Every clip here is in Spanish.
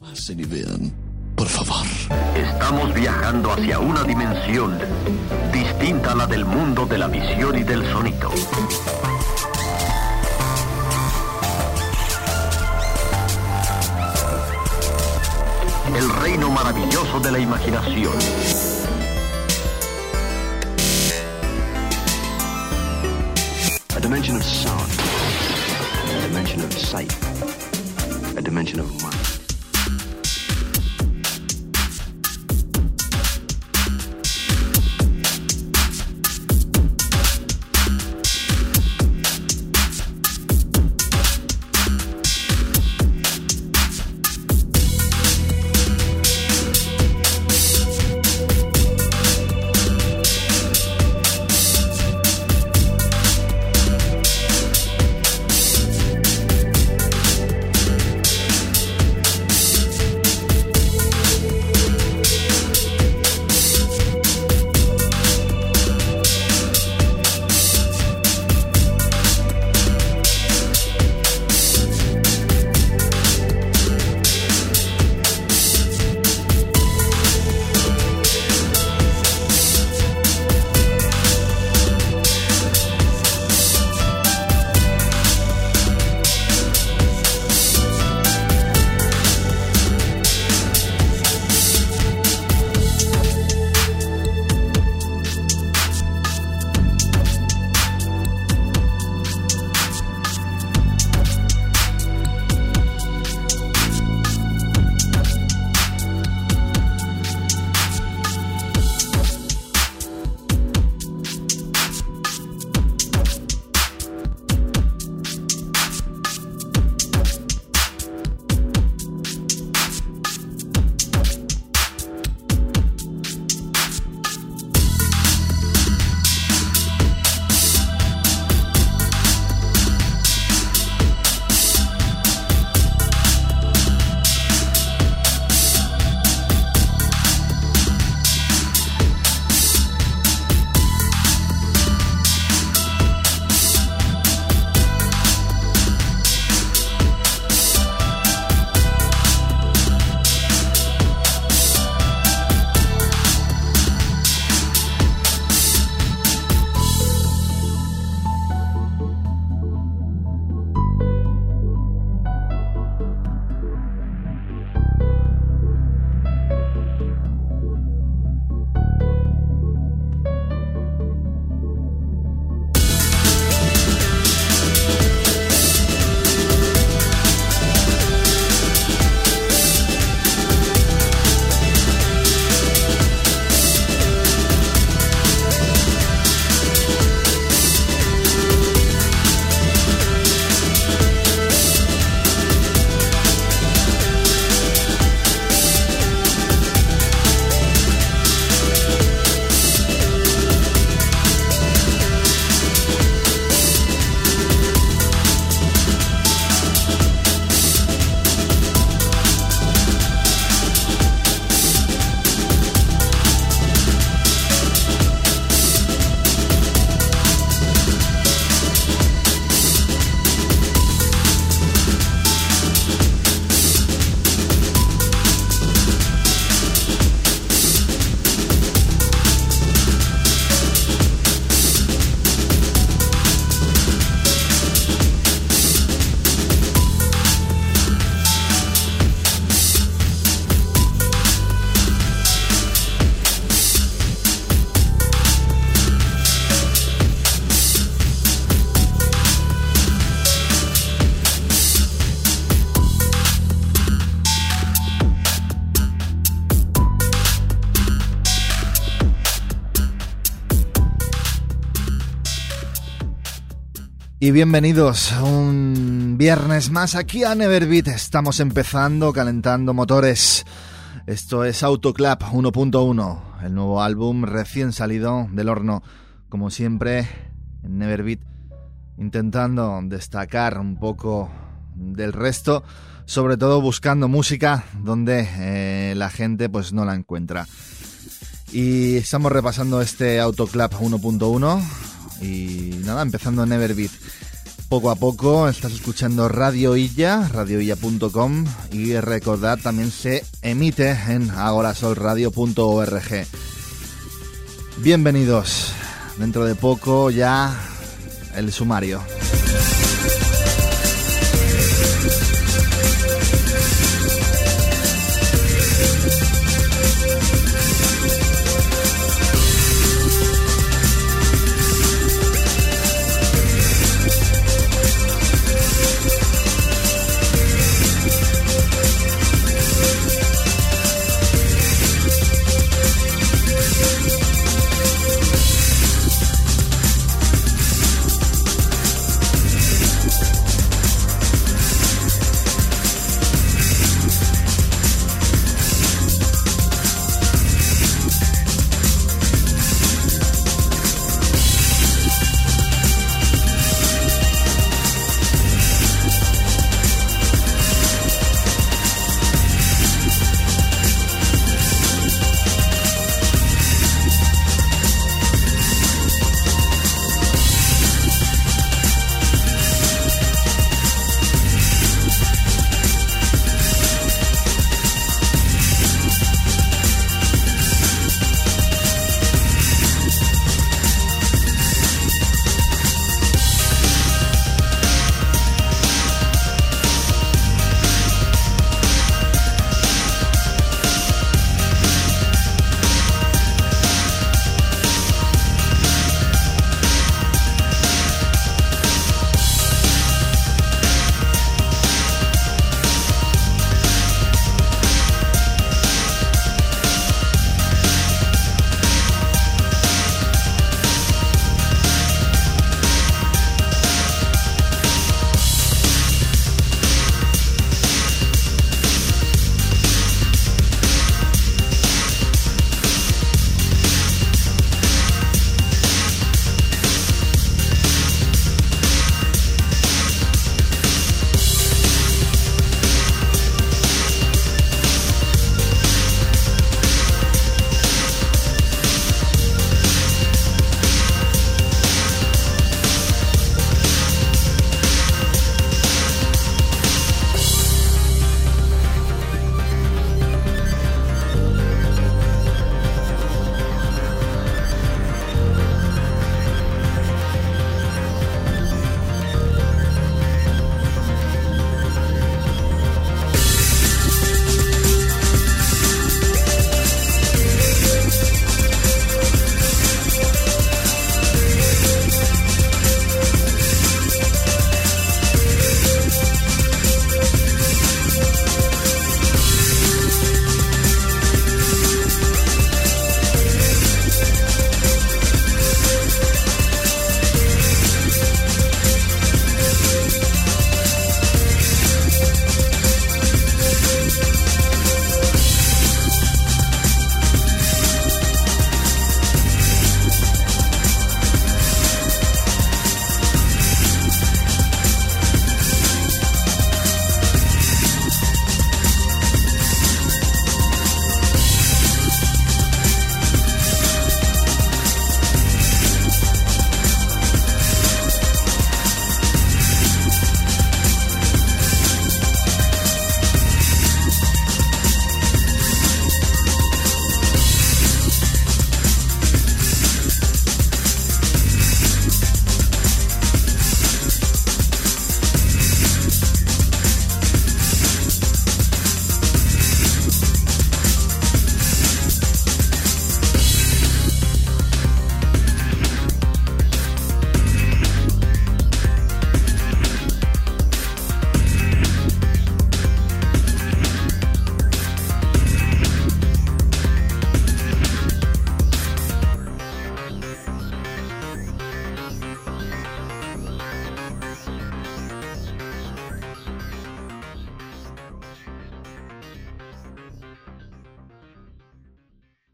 Pasen y vean, por favor. Estamos viajando hacia una dimensión distinta a la del mundo de la visión y del sonido. El reino maravilloso de la imaginación. A dimension of sound. A dimension of sight. A dimension of mind. Y bienvenidos un viernes más aquí a Neverbeat. Estamos empezando, calentando motores. Esto es Autoclap 1.1, el nuevo álbum recién salido del horno. Como siempre, en Neverbeat, intentando destacar un poco del resto, sobre todo buscando música donde eh, la gente pues no la encuentra. Y estamos repasando este Autoclap 1.1 y nada, empezando Neverbeat. poco a poco. Estás escuchando Radio Illa, radioilla.com y recordad también se emite en agorasolradio.org. Bienvenidos. Dentro de poco ya el sumario.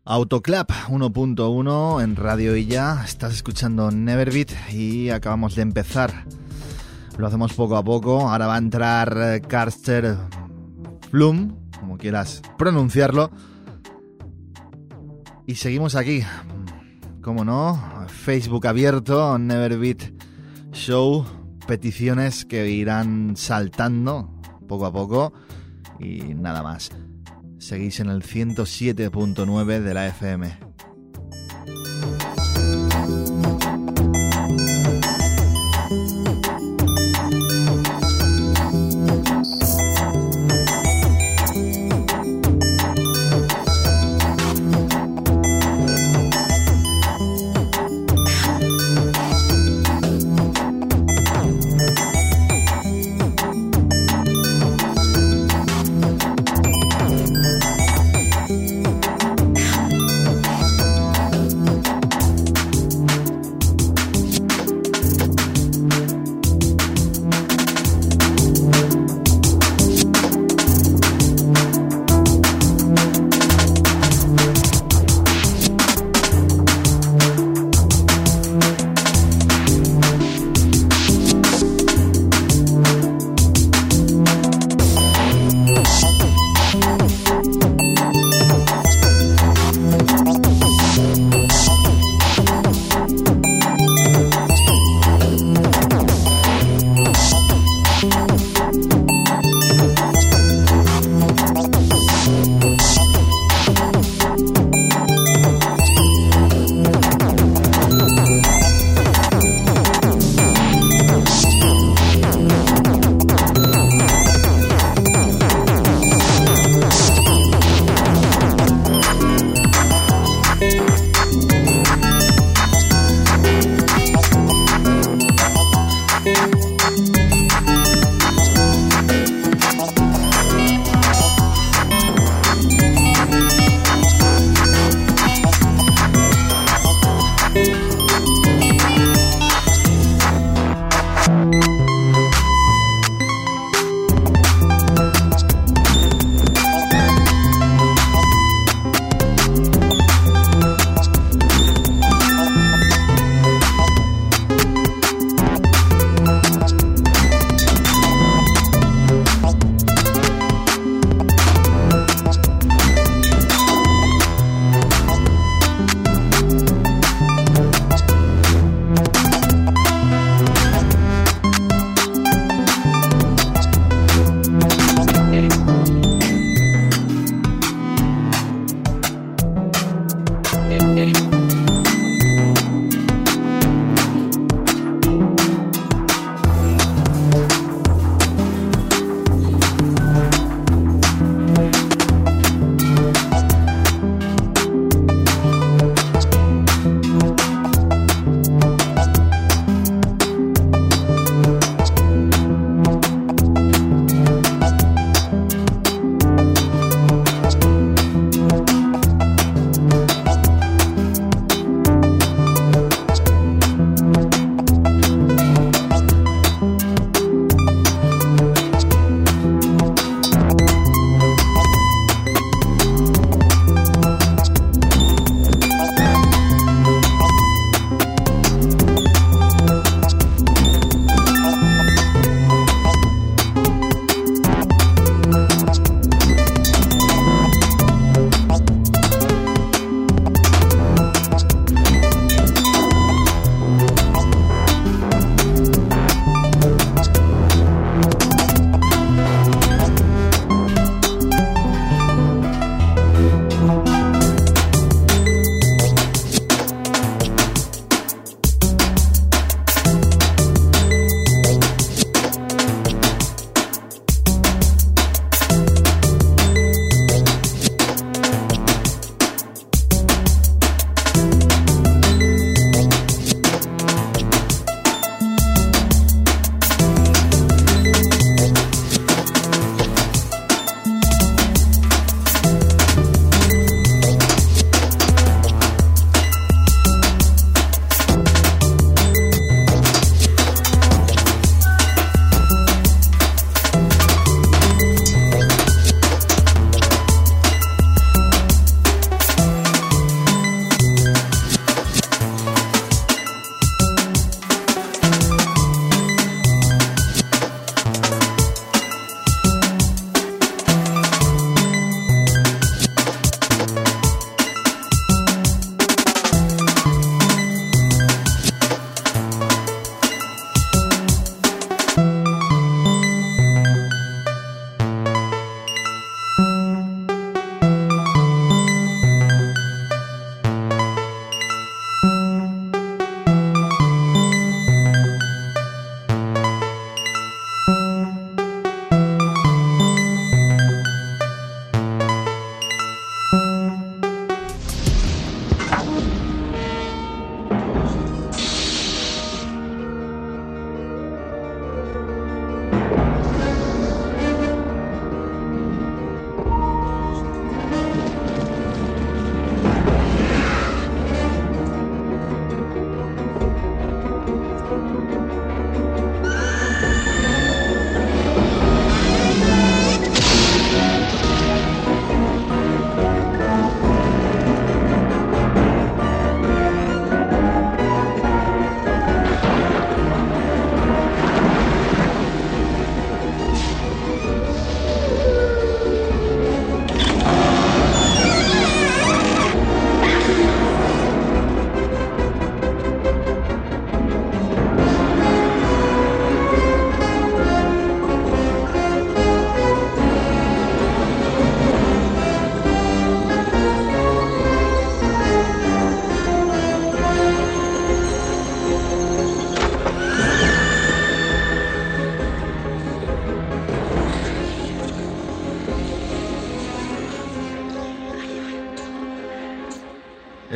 Autoclap 1.1 en Radio ya Estás escuchando Neverbeat y acabamos de empezar. Lo hacemos poco a poco. Ahora va a entrar Carster Flum, como quieras pronunciarlo. Y seguimos aquí. Como no, Facebook abierto, Neverbeat Show peticiones que irán saltando poco a poco y nada más. Seguís en el 107.9 de la FM.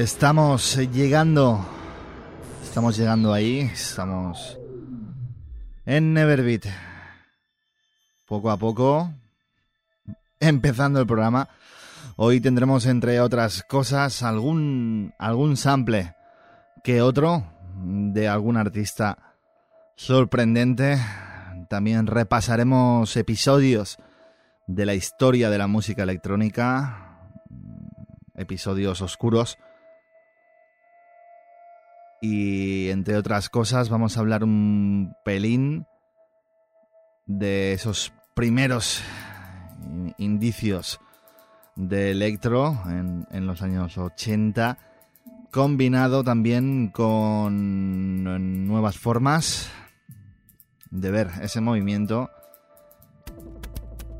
Estamos llegando. Estamos llegando ahí. Estamos en Neverbeat. Poco a poco. Empezando el programa. Hoy tendremos, entre otras cosas, algún, algún sample que otro de algún artista sorprendente. También repasaremos episodios de la historia de la música electrónica, episodios oscuros y entre otras cosas vamos a hablar un pelín de esos primeros indicios de electro en, en, los años 80, combinado también con nuevas formas de ver ese movimiento.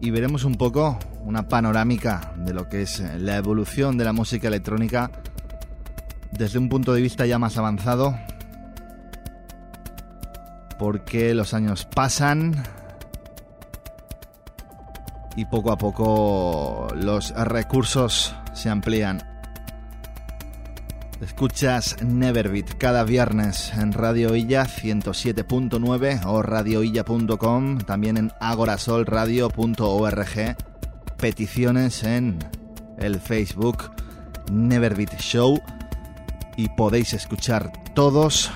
Y veremos un poco una panorámica de lo que es la evolución de la música electrónica desde un punto de vista ya más avanzado, porque los años pasan y poco a poco los recursos se amplían. Escuchas Neverbeat cada viernes en Radio Illa 107.9 o radioilla.com, también en agorasolradio.org, peticiones en el Facebook Neverbeat Show y podéis escuchar todos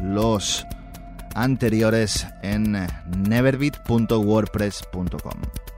los anteriores en neverbeat.wordpress.com.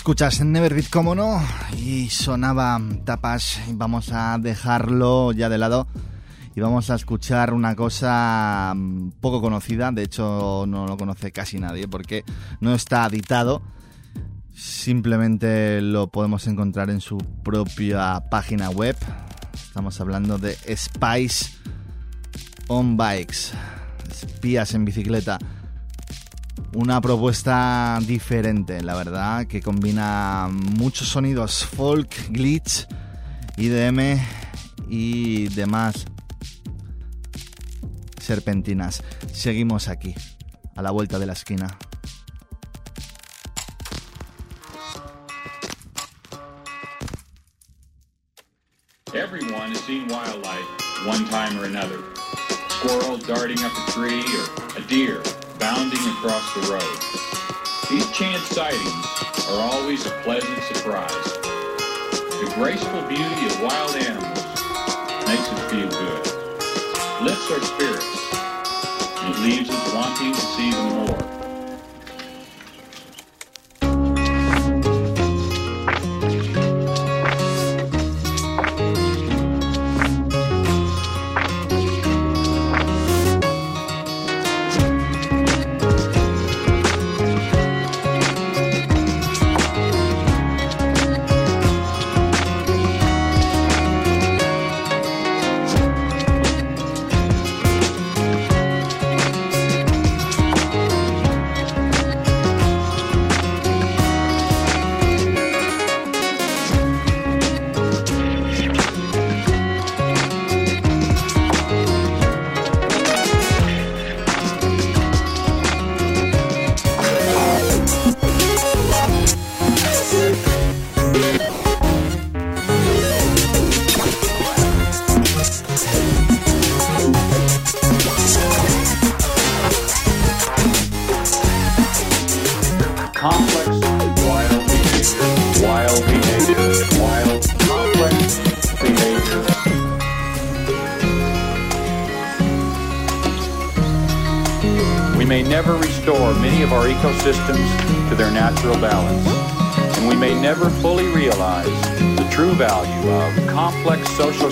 Escuchas en Neverbeat, como no, y sonaba Tapas. Vamos a dejarlo ya de lado y vamos a escuchar una cosa poco conocida. De hecho, no lo conoce casi nadie porque no está editado. Simplemente lo podemos encontrar en su propia página web. Estamos hablando de Spice on Bikes, espías en bicicleta. Una propuesta diferente, la verdad, que combina muchos sonidos folk, glitch, IDM y demás serpentinas. Seguimos aquí, a la vuelta de la esquina. Everyone has seen wildlife one time or another. Squirrel darting up a tree or a deer bounding across the road. These chance sightings are always a pleasant surprise. The graceful beauty of wild animals makes us feel good, lifts our spirits, and leaves us wanting to see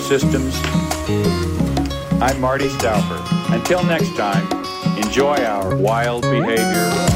systems. I'm Marty Stauffer. Until next time, enjoy our wild behavior.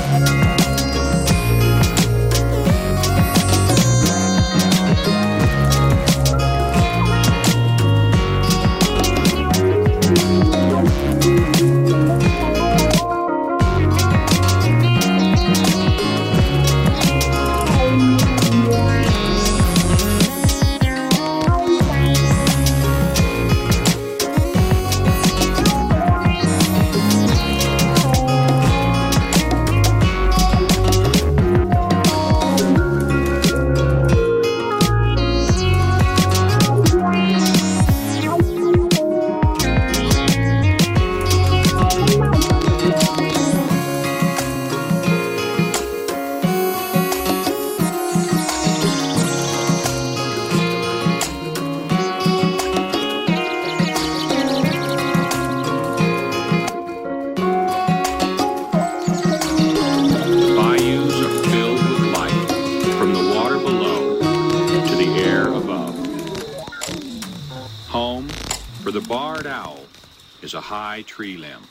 Limb,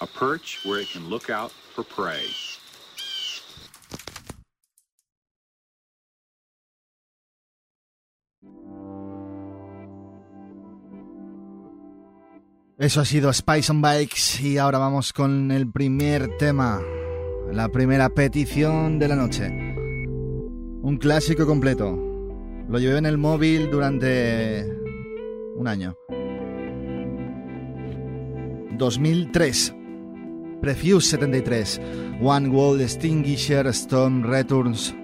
a perch where it can look out for prey. Eso ha sido Spice on Bikes y ahora vamos con el primer tema, la primera petición de la noche. Un clásico completo. Lo llevé en el móvil durante un año. 2003. Prefuse 73. One Wall Extinguisher Storm Returns.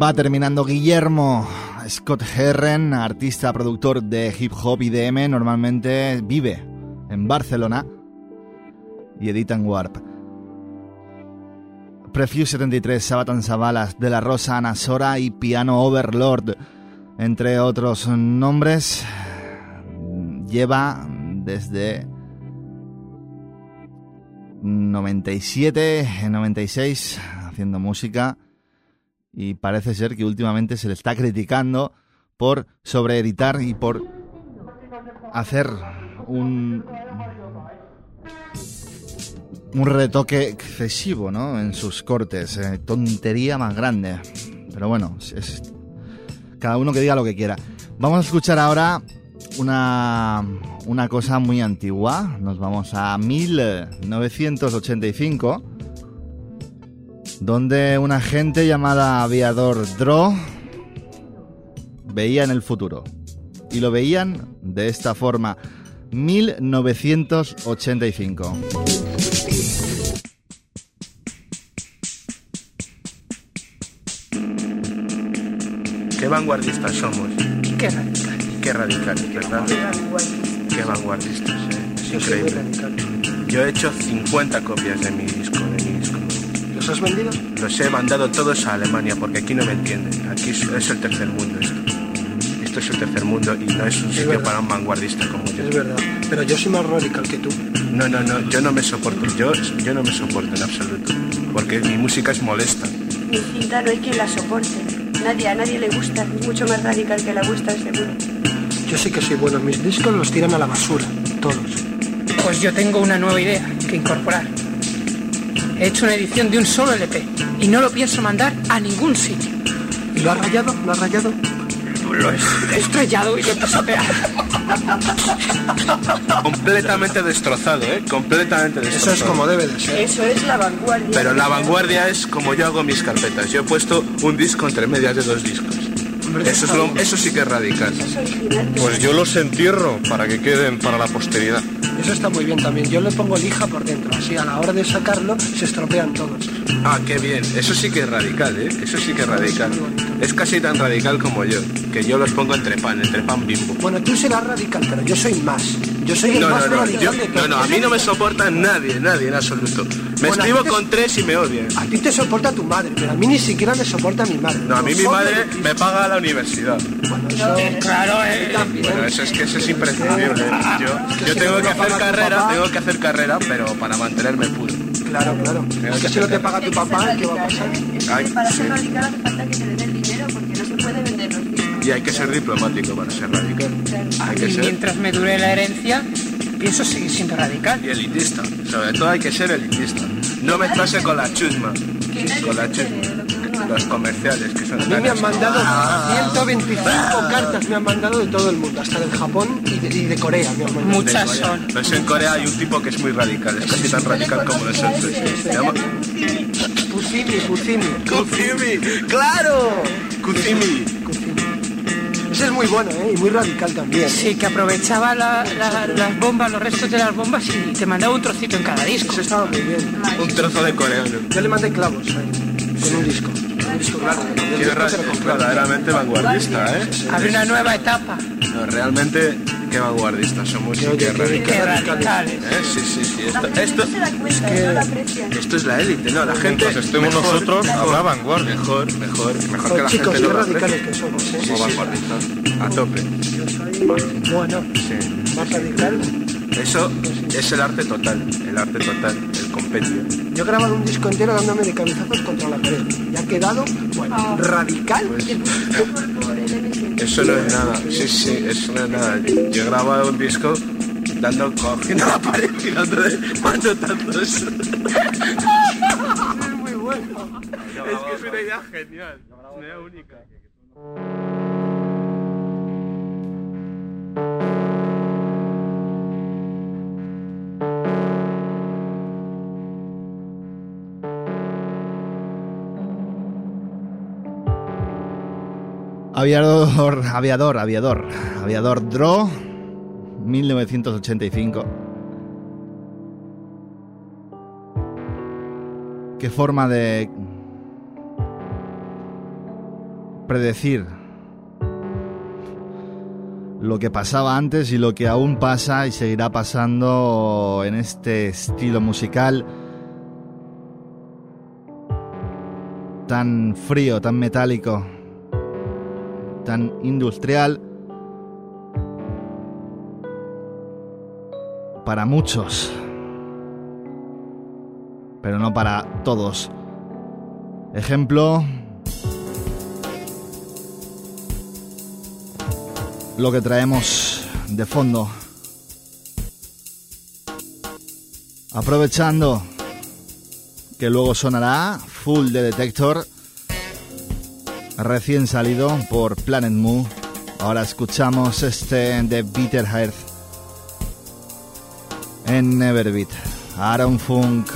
Va terminando Guillermo Scott Herren, artista, productor de hip hop y DM, normalmente vive en Barcelona y edita en Warp. Prefuse 73, Sabatan Savalas, De la Rosa, Ana Sora y Piano Overlord, entre otros nombres, lleva desde 97, 96 haciendo música y parece ser que últimamente se le está criticando por sobreeditar y por hacer un un retoque excesivo, ¿no? En sus cortes, eh, tontería más grande. Pero bueno, es, cada uno que diga lo que quiera. Vamos a escuchar ahora una, una cosa muy antigua. Nos vamos a 1985 donde una gente llamada Aviador Dro veía en el futuro. Y lo veían de esta forma. 1985. Qué vanguardistas somos. Qué radicales. Qué radicales, ¿verdad? Qué vanguardistas, ¿eh? Es increíble. Yo he hecho 50 copias de mi. ¿Los has vendido? Los he mandado todos a Alemania porque aquí no me entienden. Aquí es, es el tercer mundo esto. Esto es el tercer mundo y no es un sitio verdad. para un vanguardista como yo. Es verdad. Pero yo soy más radical que tú. No, no, no, yo no me soporto. Yo, yo no me soporto en absoluto. Porque mi música es molesta. Mi cinta no hay quien la soporte. Nadie, a nadie le gusta. Es mucho más radical que la vuestra, seguro. Yo sí que soy bueno. Mis discos los tiran a la basura. Todos. Pues yo tengo una nueva idea que incorporar. He hecho una edición de un solo LP y no lo pienso mandar a ningún sitio. ¿Y lo has rayado? ¿Lo has rayado? Lo he estrellado y lo he pisoteado. Completamente destrozado, ¿eh? Completamente Eso destrozado. es como debe de ser. Eso es la vanguardia. Pero la vanguardia es como yo hago mis carpetas. Yo he puesto un disco entre medias de dos discos. Eso, es lo- eso sí que es radical. Eso. Pues yo los entierro para que queden para la posteridad. Eso está muy bien también. Yo le pongo lija por dentro. Así a la hora de sacarlo se estropean todos. Ah, qué bien. Eso sí que es radical, ¿eh? Eso sí que es radical. Es casi tan radical como yo. Que yo los pongo entre pan, entre pan bimbo. Bueno, tú serás radical, pero yo soy más. Yo soy el No, más no, no, radical yo- no, no, a mí no me soporta nadie, nadie en absoluto. Me Bueno, escribo te- con tres y me odian. A ti te soporta tu madre, pero a mí ni siquiera me soporta mi madre. No, a mí mi madre me paga la universidad. Bueno, eso... Claro, eh, Bueno, eso es que eso es imprescindible. Yo, yo tengo que hacer carrera, tengo que hacer carrera, pero para mantenerme puro. Claro, claro. Es que si no te paga tu papá, ¿qué va a pasar? Ay, Para sí. ser radical hace falta que te Y hay que ser diplomático para ser radical. Hay que y ser mientras me dure la herencia, pienso seguir siendo radical. y elitista. Sobre todo hay que ser elitista. No mezclarse con la chusma. Con la chusma. Los comerciales que son A mí me han mandado Ah. 125 cartas, me han mandado de todo el mundo, hasta del Japón y de, y de Corea me han mandado. Muchas son. Pues en Corea hay un tipo que es muy radical, es casi tan radical como nosotros. Pucimi, Pucimi. Kuzimi. ¡Claro! Kuzimi. Ese es muy bueno, ¿eh? Y muy radical también. Sí, que aprovechaba la- la- las bombas, los restos de las bombas y te mandaba un trocito en cada disco. Eso estaba muy bien. Un trozo de coreano. Yo le mandé clavos a él, con un disco. Un disco verdaderamente vanguardista, ¿eh? Abre una nueva etapa. No, realmente, qué vanguardistas somos y qué qué- radicales. ¿Eh? Sí, sí, sí. Esto, esto, aprecian. esto es la élite, ¿no? La gente. Mientras estemos nosotros, habrá vanguardia. Mejor, mejor, mejor que la chicos, gente qué lo radicales que somos, ¿eh? Como vanguardistas. A tope. Yo soy, bueno, Sí. más radical. Eso es el arte total, el arte total, el compendio. Yo he grabado un disco entero dándome de cabezazos contra la pared. Y ha quedado, bueno, radical. Eso no es nada, sí, sí, eso no es nada. Yo he grabado un disco dando cogiendo la pared y dándole manotazos. Es muy bueno. Es que es una idea genial, una idea única. Aviador, aviador, aviador, aviador Dro, 1985. Qué forma de predecir lo que pasaba antes y lo que aún pasa y seguirá pasando en este estilo musical tan frío, tan metálico, tan industrial. Para muchos, pero no para todos. Ejemplo, lo que traemos de fondo. Aprovechando que luego sonará Full de Detector, recién salido por Planet Moo. Ahora escuchamos este de Bitter Heart en Neverbeat. Aaron Funk.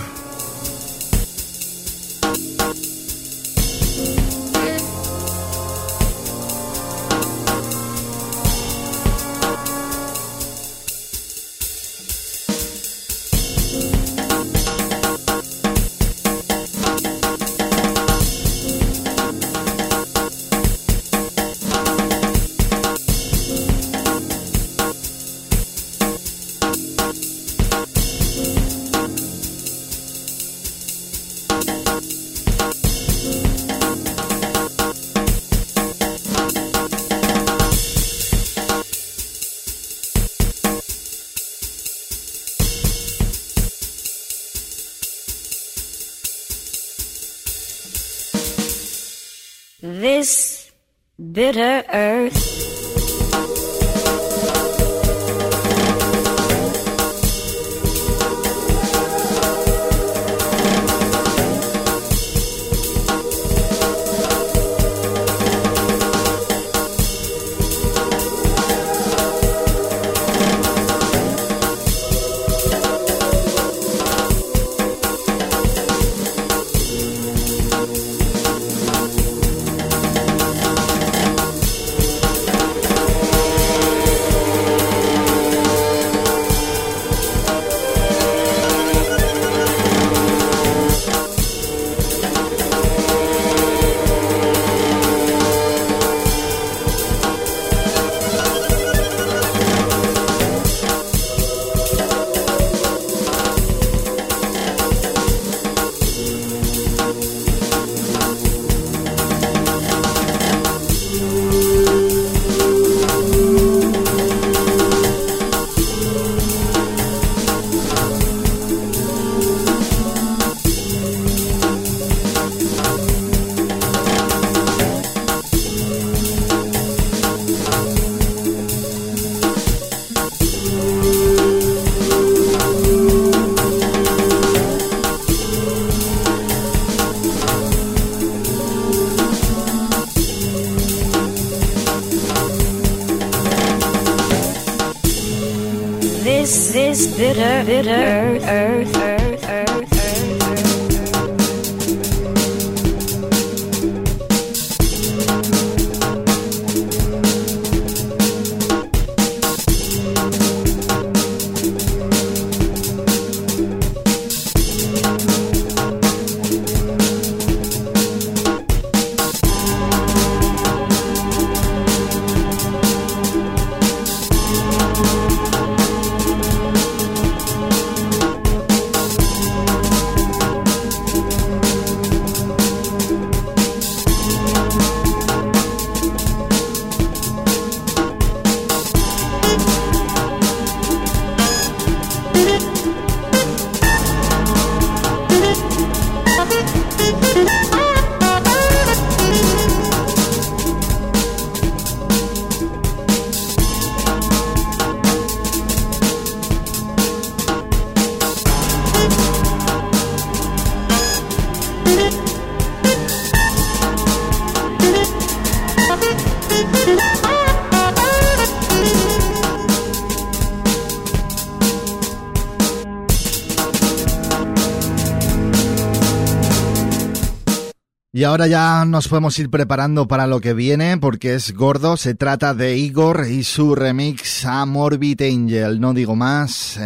Ahora ya nos podemos ir preparando para lo que viene porque es gordo. Se trata de Igor y su remix a Morbid Angel. No digo más.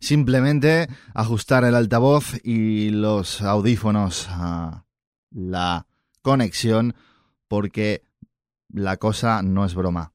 simplemente ajustar el altavoz y los audífonos a la conexión porque la cosa no es broma.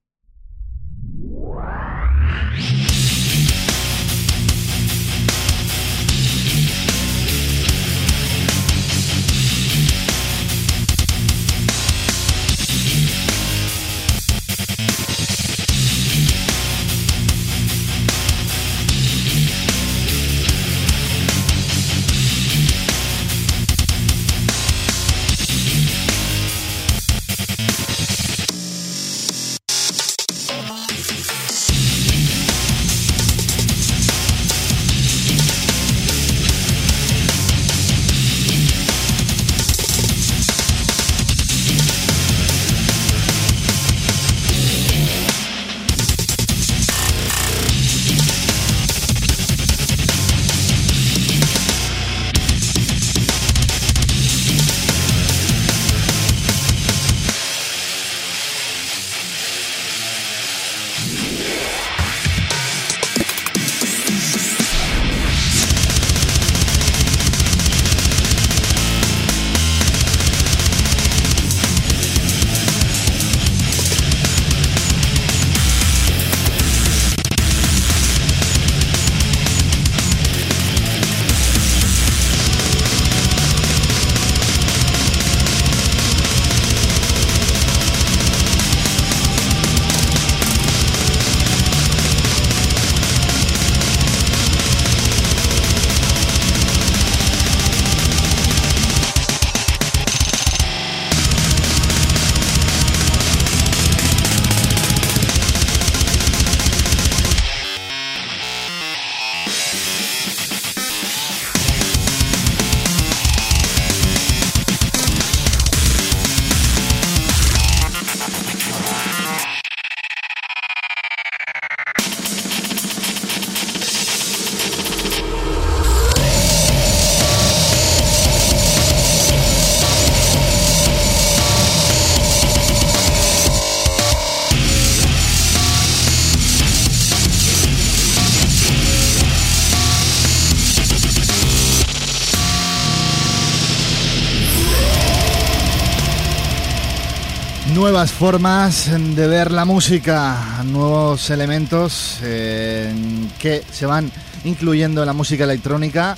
Formas de ver la música, nuevos elementos eh, que se van incluyendo en la música electrónica.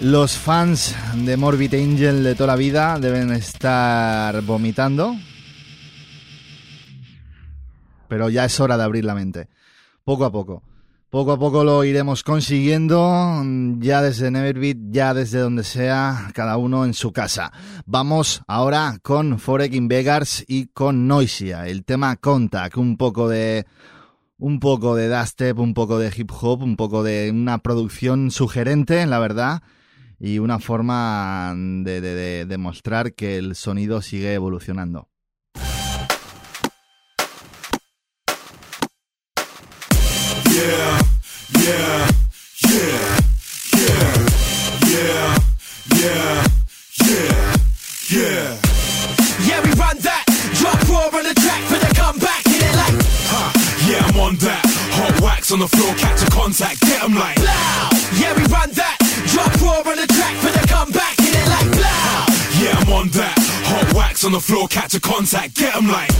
Los fans de Morbid Angel de toda la vida deben estar vomitando. Pero ya es hora de abrir la mente. Poco a poco. Poco a poco lo iremos consiguiendo, ya desde Neverbeat, ya desde donde sea, cada uno en su casa. Vamos ahora con Foreign Beggars y con Noisia, el tema Contact, un poco de un poco de dubstep, un poco de hip hop, un poco de una producción sugerente, la verdad, y una forma de, de demostrar que el sonido sigue evolucionando. Yeah, yeah, yeah, yeah, yeah, yeah, yeah, yeah. Yeah, we run that. Drop raw on the track for the comeback. Hit it like, yeah, I'm on that. Hot wax on the floor, catch a contact, get them like. Yeah, we run that. Drop raw on the track for the comeback. Hit it like. Yeah, I'm on that. Hot wax on the floor, catch a contact, get them like.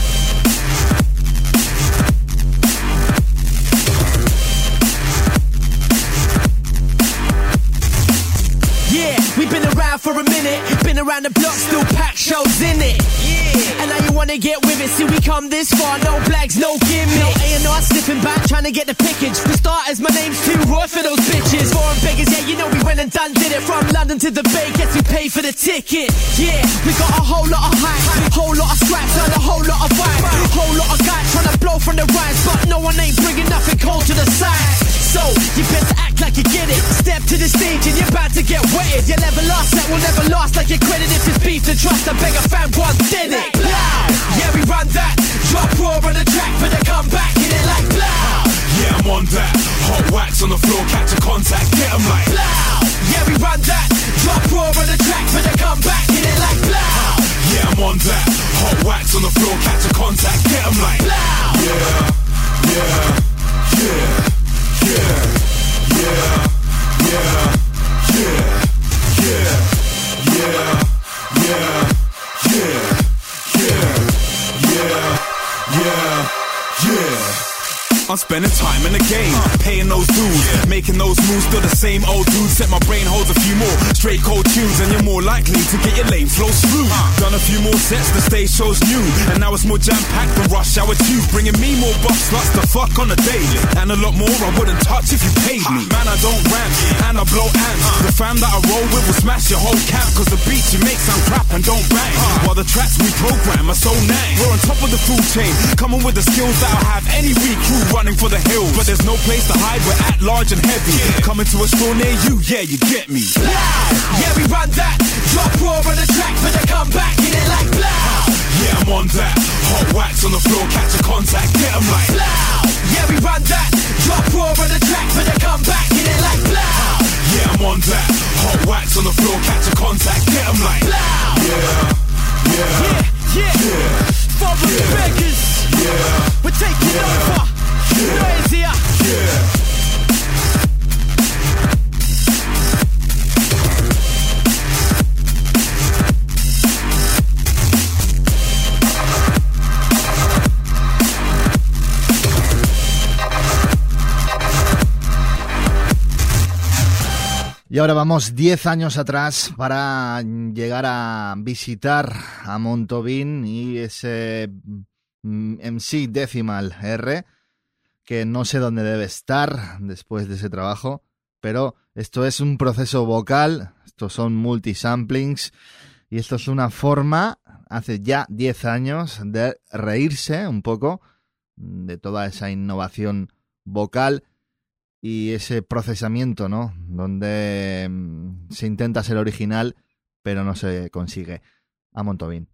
Yeah, we've been around for a minute. Been around the block, still pack shows in it. Yeah, and now you wanna get with it. See, we come this far, no flags, no gimmick. No A&R slipping back, trying to get the pickage. For starters, my name's too raw for those bitches. Foreign beggars, yeah, you know we went and done did it. From London to the Bay, guess who paid for the ticket? Yeah, we got a whole lot of hype, whole lot of scraps, and a whole lot of vibe. Whole lot of guys trying to blow from the rise, but no one ain't bringing nothing cold to the side. So, you better act like you get it. Step to the stage and you're about to get wetted. You'll never lost, that will never last like your credit. If it's beef to trust, I beg a fan once did it. Blow. Yeah, we run that. Drop raw on the track for the comeback. Hit it like blow. Yeah, I'm on that. Hot wax on the floor, catch a contact, get 'em like blow. Yeah, we run that. Drop raw on the track for the comeback. Hit it like blow. Yeah, I'm on that. Hot wax on the floor, catch a contact, get 'em like blow. Yeah, yeah. Yeah, yeah, yeah, spending time in the game, paying those dues, making those moves. Still the same old dude. Set my brain holds a few more straight cold tunes, and you're more likely to get your lane flow through. Done a few more sets, the stage show's new, and now it's more jam packed than Rush Hour 2, bringing me more buff sluts to fuck on the daily, and a lot more I wouldn't touch if you paid me. Man, I don't rant, and I blow ants. The fam that I roll with will smash your whole camp, cause the beats you make sound crap and don't bang. While the tracks we program are so nang. We're on top of the food chain, coming with the skills that I have any weak crew running for the hills. But there's no place to hide, we're at large and heavy. Coming to a store near you, yeah, you get me. Yeah, we run that. Drop raw on the track for the comeback, hit it like blow. Yeah, I'm on that. Hot wax on the floor, catch a contact, get 'em like blow. Yeah, we run that. Drop raw on the track for the comeback, hit it like blow. Yeah, I'm on that. Hot wax on the floor, catch a contact, get 'em like blow. Yeah, yeah, yeah, yeah. yeah. For the Yeah. beggars, Yeah. we're taking Yeah. over. Y ahora vamos 10 años atrás para llegar a visitar a Montovin y ese mm, MC Decimal R, que no sé dónde debe estar después de ese trabajo, pero esto es un proceso vocal, estos son multisamplings y esto es una forma, hace ya 10 años, de reírse un poco de toda esa innovación vocal y ese procesamiento, ¿no? Donde mm, se intenta ser original, pero no se consigue. A Montovin.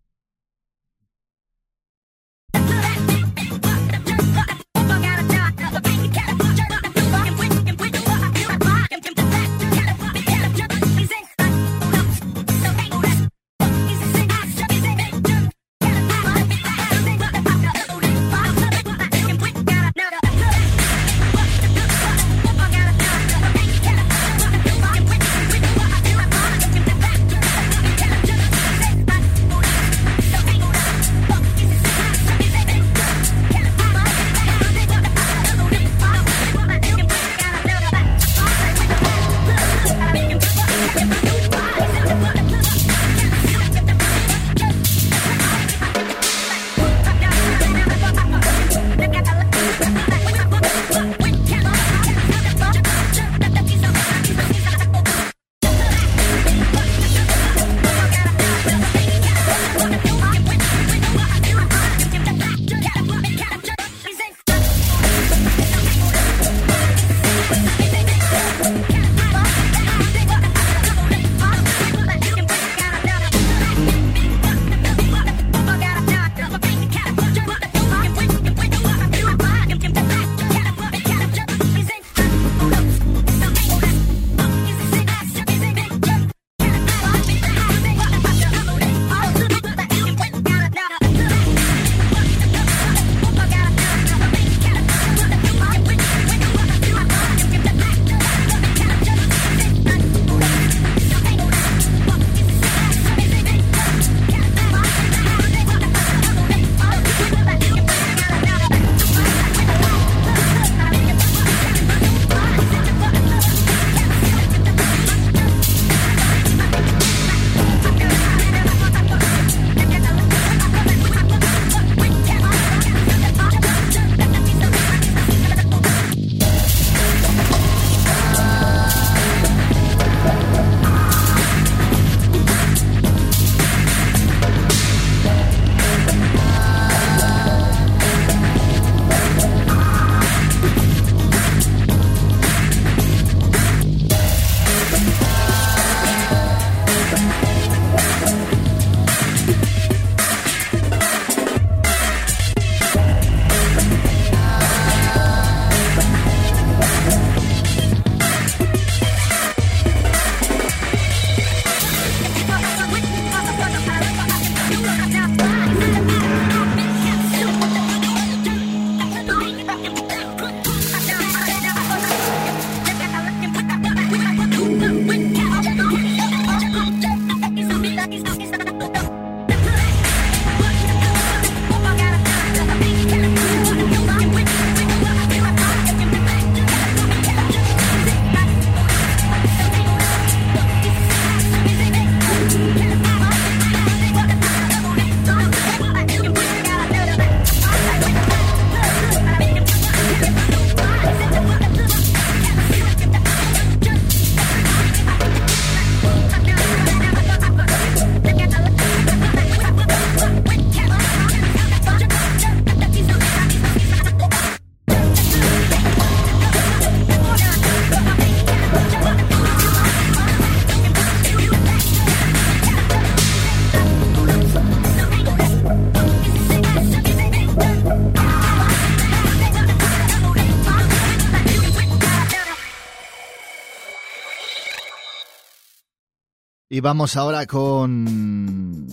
Y vamos ahora con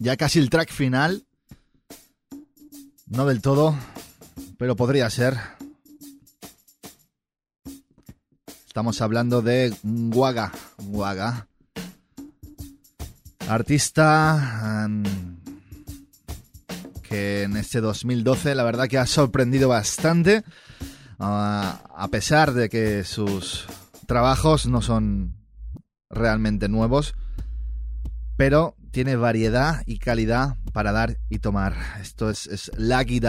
ya casi el track final. No del todo, pero podría ser. Estamos hablando de Guaga. Guaga. Artista que en este 2012 la verdad que ha sorprendido bastante. Ah, a pesar de que sus trabajos no son realmente nuevos, pero tiene variedad y calidad para dar y tomar. Esto es, es Lucky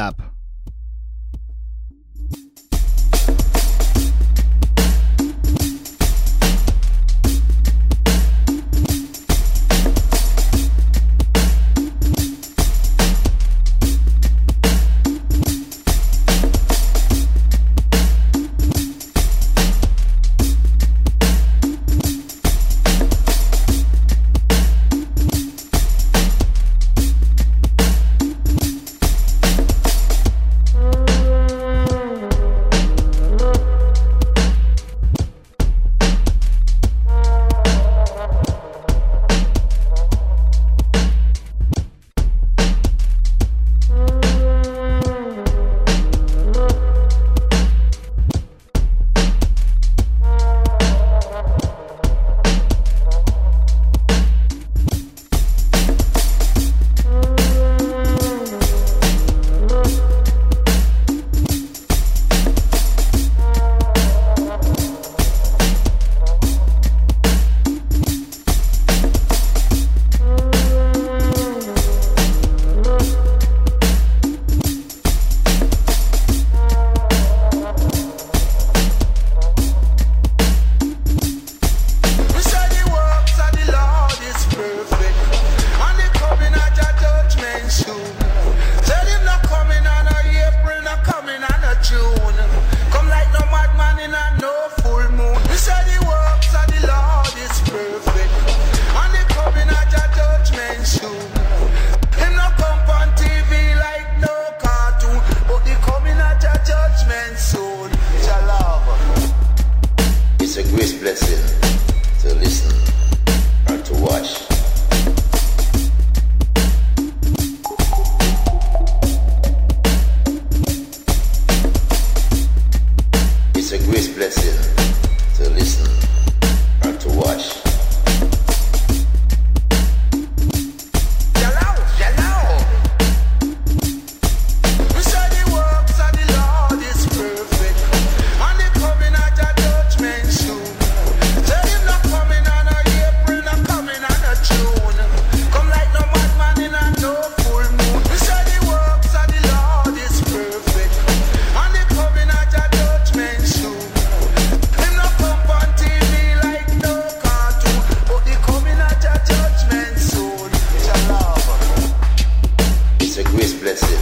a great blessing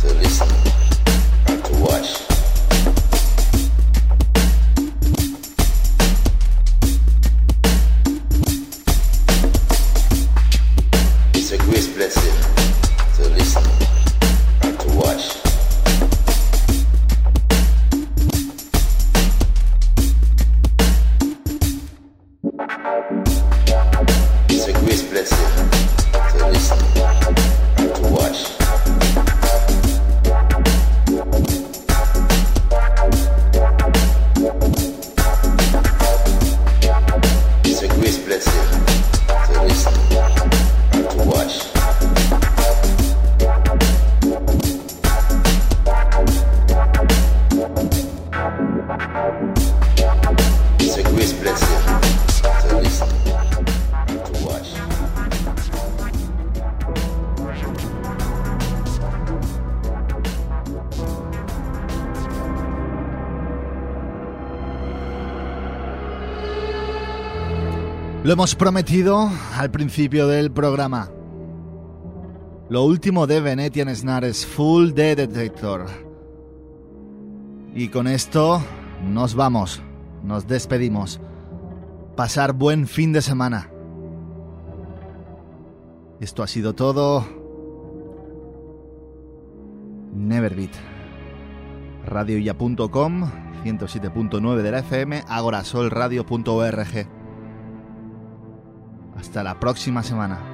to listen and to watch. Lo hemos prometido al principio del programa. Lo último de Venetian Snares Full de Detector. Y con esto nos vamos, nos despedimos. Pasar buen fin de semana. Esto ha sido todo. Neverbeat. Radioya.com, 107.9 de la FM, agorasolradio.org. Hasta la próxima semana.